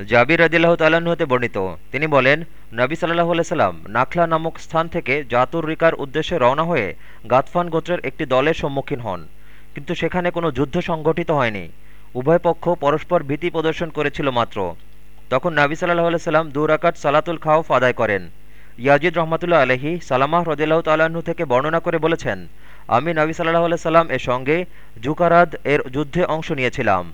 জাবির রাজিল্লাহ তাল্লাহ্ন হতে বর্ণিত। তিনি বলেন, নবী সাল্লাহ সাল্লাম নাখলা নামক স্থান থেকে জাতুর রিকার উদ্দেশ্যে রওনা হয়ে গাতফান গোত্রের একটি দলের সম্মুখীন হন। কিন্তু সেখানে কোনো যুদ্ধ সংঘটিত হয়নি। উভয় পক্ষ পরস্পর ভীতি প্রদর্শন করেছিল মাত্র। তখন নাবি সাল্লাহ সাল্লাম দুরাকাত সালাতুল খাওফ আদায় করেন। ইয়াজিদ রহমতুল্লাহ আলহি সালামাহ রদিল্লাহ তাল্লাহ্ন থেকে বর্ণনা করে বলেছেন, আমি নাবি সাল্লাহ সাল্লাম এর সঙ্গে জুকারাদ এর যুদ্ধে অংশ নিয়েছিলাম।